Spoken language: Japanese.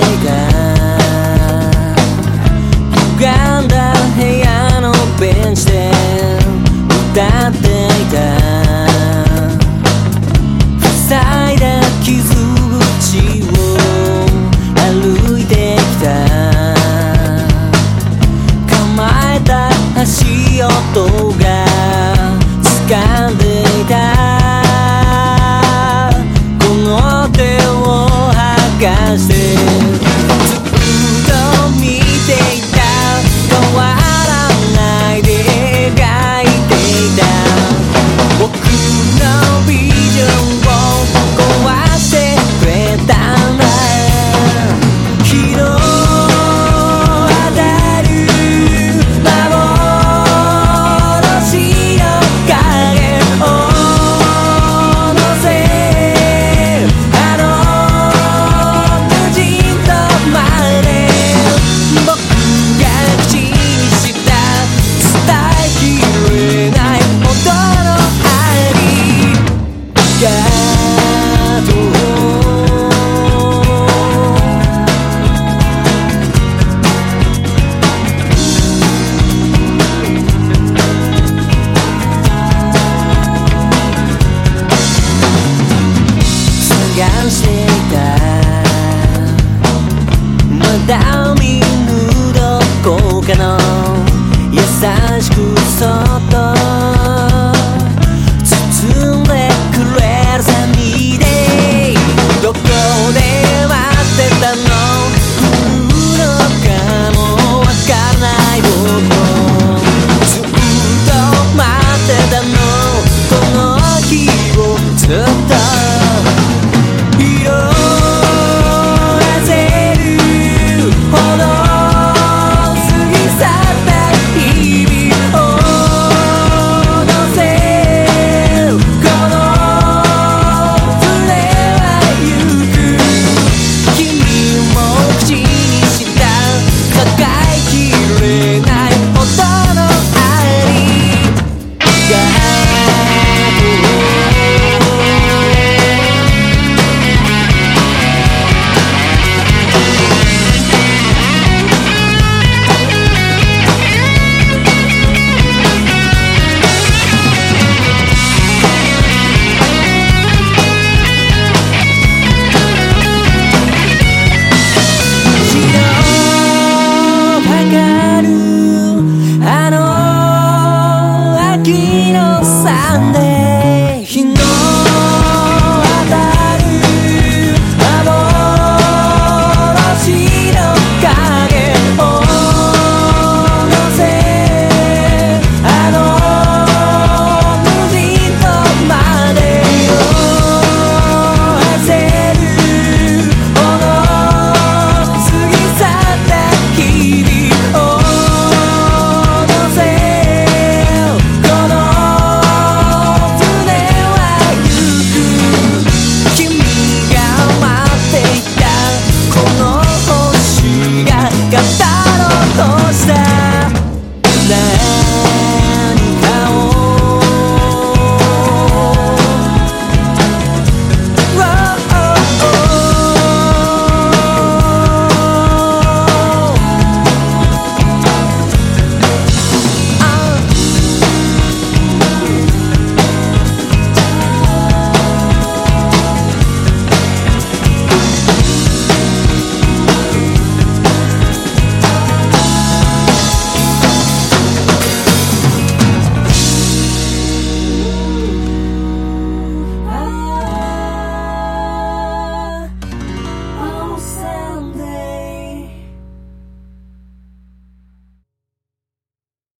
が歪んだ部屋のベンチで歌っていた。していた。まだ見ぬどこかの優しくそっと